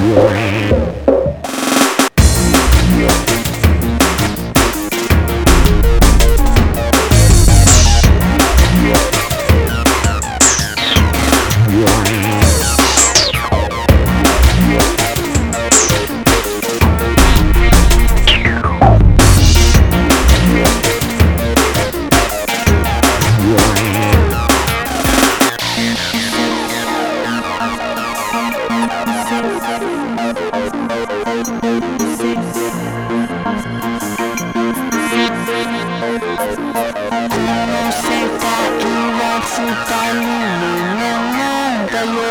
Yeah. สุจันหรือเมืองง่ายะอยู